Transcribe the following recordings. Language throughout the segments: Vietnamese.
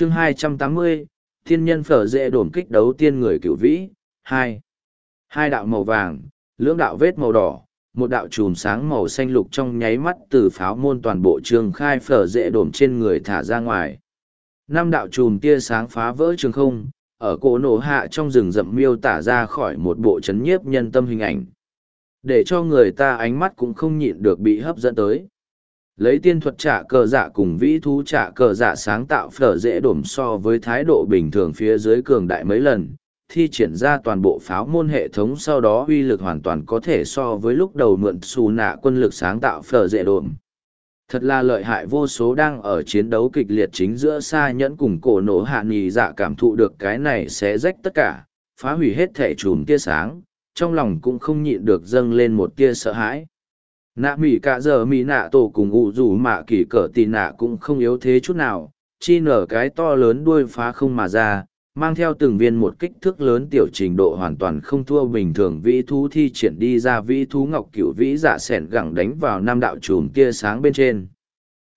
chương 280, thiên nhân phở dễ đổm kích đấu tiên người cựu vĩ, hai Hai đạo màu vàng, lưỡng đạo vết màu đỏ, một đạo chùm sáng màu xanh lục trong nháy mắt từ pháo môn toàn bộ trường khai phở dễ đổm trên người thả ra ngoài. Năm đạo chùm tia sáng phá vỡ trường không, ở cổ nổ hạ trong rừng rậm miêu tả ra khỏi một bộ chấn nhiếp nhân tâm hình ảnh. Để cho người ta ánh mắt cũng không nhịn được bị hấp dẫn tới lấy tiên thuật trả cờ dạ cùng vĩ thú trả cờ dạ sáng tạo phở dễ đổm so với thái độ bình thường phía dưới cường đại mấy lần, thi triển ra toàn bộ pháo môn hệ thống sau đó uy lực hoàn toàn có thể so với lúc đầu mượn xù nạ quân lực sáng tạo phở dễ đổm. Thật là lợi hại vô số đang ở chiến đấu kịch liệt chính giữa xa nhẫn cùng cổ nổ hạ nghỉ dạ cảm thụ được cái này sẽ rách tất cả, phá hủy hết thể chùm tia sáng, trong lòng cũng không nhịn được dâng lên một tia sợ hãi nạ mỹ cả giờ mỹ nạ tổ cùng ụ rủ mạ kỷ cỡ tì nạ cũng không yếu thế chút nào, chi nở cái to lớn đuôi phá không mà ra, mang theo từng viên một kích thước lớn tiểu trình độ hoàn toàn không thua bình thường vĩ thú thi triển đi ra vĩ thú ngọc cửu vĩ dạ giả s ẻ n gẳng đánh vào năm đạo chùm tia sáng bên trên.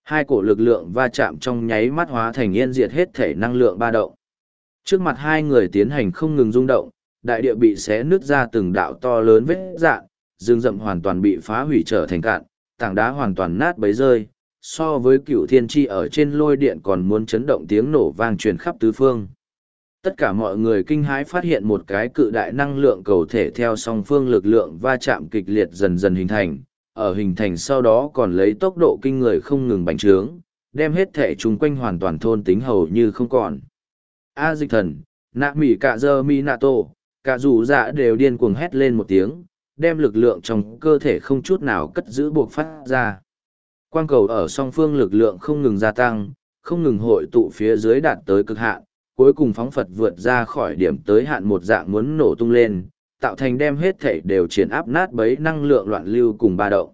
Hai cổ lực lượng va chạm trong nháy mắt hóa thành yên diệt hết thể năng lượng ba động. Trước mặt hai người tiến hành không ngừng rung động, đại địa bị xé nứt ra từng đạo to lớn vết dạn rừng rậm hoàn toàn bị phá hủy trở thành cạn, tảng đá hoàn toàn nát bấy rơi, so với cựu thiên tri ở trên lôi điện còn muốn chấn động tiếng nổ vang truyền khắp tứ phương. Tất cả mọi người kinh hãi phát hiện một cái cự đại năng lượng cầu thể theo song phương lực lượng va chạm kịch liệt dần dần hình thành, ở hình thành sau đó còn lấy tốc độ kinh người không ngừng bành trướng, đem hết thể chung quanh hoàn toàn thôn tính hầu như không còn. A dịch thần, nạ mỉ cả giờ mi nạ tổ, cả dù dạ đều điên cuồng hét lên một tiếng, đem lực lượng trong cơ thể không chút nào cất giữ buộc phát ra. Quang cầu ở song phương lực lượng không ngừng gia tăng, không ngừng hội tụ phía dưới đạt tới cực hạn, cuối cùng phóng Phật vượt ra khỏi điểm tới hạn một dạng muốn nổ tung lên, tạo thành đem hết thể đều triển áp nát bấy năng lượng loạn lưu cùng ba động.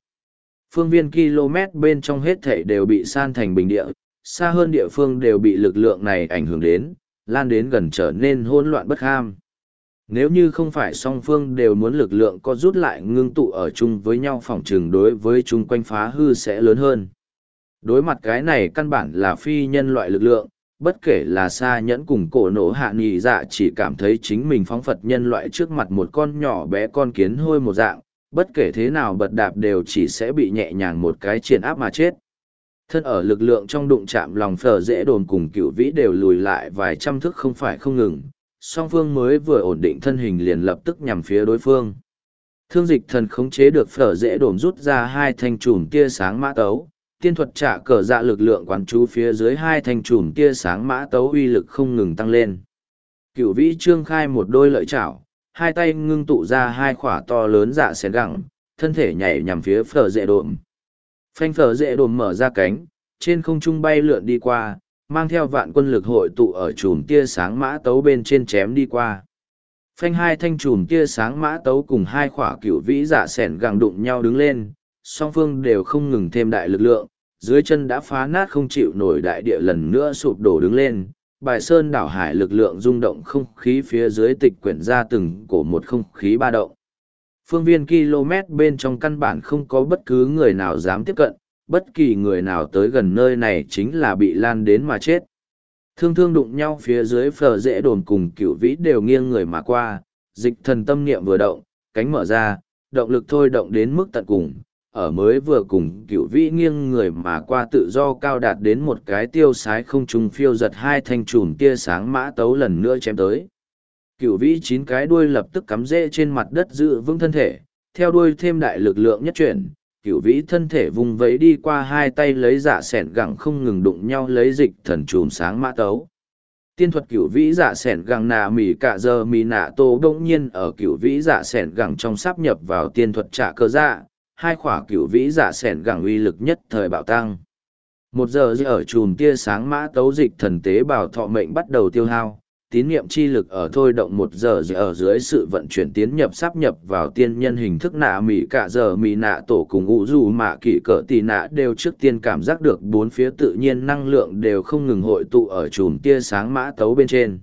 Phương viên km bên trong hết thể đều bị san thành bình địa, xa hơn địa phương đều bị lực lượng này ảnh hưởng đến, lan đến gần trở nên hỗn loạn bất ham. Nếu như không phải song phương đều muốn lực lượng có rút lại ngưng tụ ở chung với nhau phòng trường đối với chung quanh phá hư sẽ lớn hơn. Đối mặt cái này căn bản là phi nhân loại lực lượng, bất kể là xa nhẫn cùng cổ nổ hạ nghị dạ chỉ cảm thấy chính mình phóng phật nhân loại trước mặt một con nhỏ bé con kiến hôi một dạng, bất kể thế nào bật đạp đều chỉ sẽ bị nhẹ nhàng một cái triển áp mà chết. Thân ở lực lượng trong đụng chạm lòng phở dễ đồn cùng cựu vĩ đều lùi lại vài trăm thức không phải không ngừng, song phương mới vừa ổn định thân hình liền lập tức nhằm phía đối phương. Thương dịch thần khống chế được phở dễ đổm rút ra hai thanh chùm tia sáng mã tấu, tiên thuật trả cờ dạ lực lượng quán chú phía dưới hai thanh chùm tia sáng mã tấu uy lực không ngừng tăng lên. Cựu vĩ trương khai một đôi lợi chảo, hai tay ngưng tụ ra hai khỏa to lớn dạ xén gẳng, thân thể nhảy nhằm phía phở dễ đổm. Phanh phở dễ đổm mở ra cánh, trên không trung bay lượn đi qua, mang theo vạn quân lực hội tụ ở chùm tia sáng mã tấu bên trên chém đi qua. Phanh hai thanh chùm tia sáng mã tấu cùng hai khỏa cửu vĩ giả sẻn gàng đụng nhau đứng lên, song phương đều không ngừng thêm đại lực lượng, dưới chân đã phá nát không chịu nổi đại địa lần nữa sụp đổ đứng lên. Bài sơn đảo hải lực lượng rung động không khí phía dưới tịch quyển ra từng cổ một không khí ba động. Phương viên km bên trong căn bản không có bất cứ người nào dám tiếp cận, bất kỳ người nào tới gần nơi này chính là bị lan đến mà chết. Thương thương đụng nhau phía dưới phở dễ đồn cùng cửu vĩ đều nghiêng người mà qua, dịch thần tâm niệm vừa động, cánh mở ra, động lực thôi động đến mức tận cùng, ở mới vừa cùng cựu vĩ nghiêng người mà qua tự do cao đạt đến một cái tiêu sái không trùng phiêu giật hai thanh trùm tia sáng mã tấu lần nữa chém tới. cựu vĩ chín cái đuôi lập tức cắm rễ trên mặt đất giữ vững thân thể, theo đuôi thêm đại lực lượng nhất chuyển, cựu vĩ thân thể vùng vẫy đi qua hai tay lấy dạ sẻn gẳng không ngừng đụng nhau lấy dịch thần chùm sáng mã tấu. Tiên thuật cựu vĩ dạ sẻn gẳng nà mỉ cả giờ mỉ nạ tô đ ỗ n g nhiên ở cựu vĩ dạ sẻn gẳng trong sắp nhập vào tiên thuật trả cơ dạ hai khỏa cựu vĩ dạ sẻn gẳng uy lực nhất thời bạo tăng. Một giờ ở chùm tia sáng mã tấu dịch thần tế bào thọ mệnh bắt đầu tiêu hao tín niệm chi lực ở thôi động một giờ ở dưới sự vận chuyển tiến nhập sắp nhập vào tiên nhân hình thức nạ mỉ cả giờ mỉ nạ tổ cùng ngũ dù mạ kỷ cỡ tì nạ đều trước tiên cảm giác được bốn phía tự nhiên năng lượng đều không ngừng hội tụ ở chùm tia sáng mã tấu bên trên.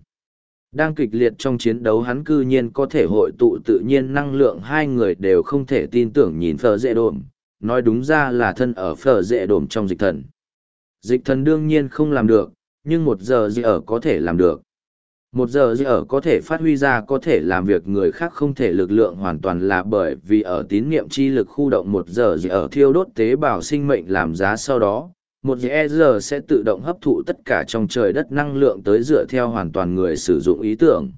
Đang kịch liệt trong chiến đấu hắn cư nhiên có thể hội tụ tự nhiên năng lượng hai người đều không thể tin tưởng nhìn phở dễ đồn, nói đúng ra là thân ở phở dễ đồn trong dịch thần. Dịch thần đương nhiên không làm được, nhưng một giờ gì ở có thể làm được. Một giờ dư ở có thể phát huy ra có thể làm việc người khác không thể lực lượng hoàn toàn là bởi vì ở tín niệm chi lực khu động một giờ dư ở thiêu đốt tế bào sinh mệnh làm giá sau đó, một giờ sẽ tự động hấp thụ tất cả trong trời đất năng lượng tới dựa theo hoàn toàn người sử dụng ý tưởng.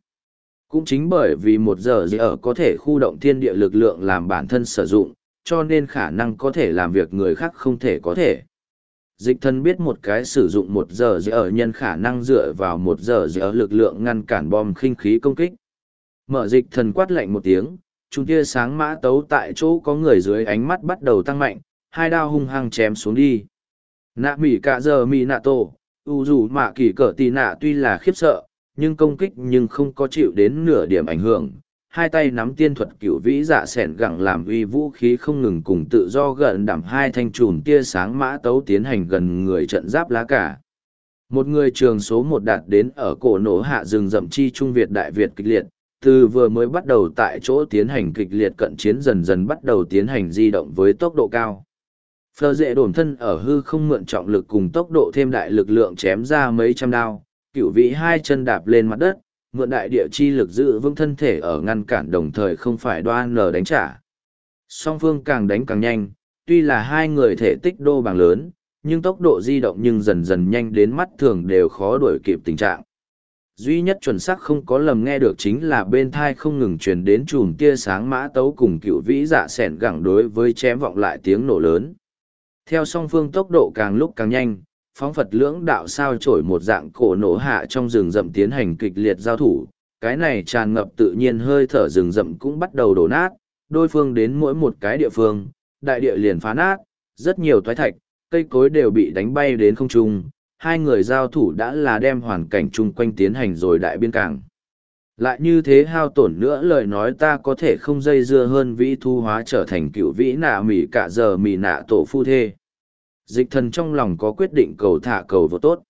Cũng chính bởi vì một giờ gì ở có thể khu động thiên địa lực lượng làm bản thân sử dụng, cho nên khả năng có thể làm việc người khác không thể có thể. Dịch thần biết một cái sử dụng một giờ gì ở nhân khả năng dựa vào một giờ gì ở lực lượng ngăn cản bom khinh khí công kích. Mở dịch thần quát lạnh một tiếng, chúng tia sáng mã tấu tại chỗ có người dưới ánh mắt bắt đầu tăng mạnh, hai đao hung hăng chém xuống đi. Nạ mỉ cả giờ mỉ nạ tổ, u dù mạ kỳ cỡ tì nạ tuy là khiếp sợ, nhưng công kích nhưng không có chịu đến nửa điểm ảnh hưởng. Hai tay nắm tiên thuật cửu vĩ dạ sẻn gẳng làm uy vũ khí không ngừng cùng tự do gần đảm hai thanh trùm tia sáng mã tấu tiến hành gần người trận giáp lá cả. Một người trường số một đạt đến ở cổ nổ hạ rừng rậm chi Trung Việt Đại Việt kịch liệt, từ vừa mới bắt đầu tại chỗ tiến hành kịch liệt cận chiến dần dần bắt đầu tiến hành di động với tốc độ cao. Phờ dệ đổn thân ở hư không mượn trọng lực cùng tốc độ thêm đại lực lượng chém ra mấy trăm đao, cựu vĩ hai chân đạp lên mặt đất, mượn đại địa chi lực giữ vững thân thể ở ngăn cản đồng thời không phải đoan lờ đánh trả. Song phương càng đánh càng nhanh, tuy là hai người thể tích đô bằng lớn, nhưng tốc độ di động nhưng dần dần nhanh đến mắt thường đều khó đuổi kịp tình trạng. Duy nhất chuẩn xác không có lầm nghe được chính là bên thai không ngừng truyền đến chùm tia sáng mã tấu cùng cựu vĩ dạ sẻn gẳng đối với chém vọng lại tiếng nổ lớn. Theo song phương tốc độ càng lúc càng nhanh, phóng Phật lưỡng đạo sao trổi một dạng cổ nổ hạ trong rừng rậm tiến hành kịch liệt giao thủ, cái này tràn ngập tự nhiên hơi thở rừng rậm cũng bắt đầu đổ nát, đôi phương đến mỗi một cái địa phương, đại địa liền phá nát, rất nhiều thoái thạch, cây cối đều bị đánh bay đến không trung, hai người giao thủ đã là đem hoàn cảnh chung quanh tiến hành rồi đại biên cảng. Lại như thế hao tổn nữa lời nói ta có thể không dây dưa hơn vĩ thu hóa trở thành cựu vĩ nạ mỉ cả giờ mỉ nạ tổ phu thê. Dịch thần trong lòng có quyết định cầu thả cầu vô tốt.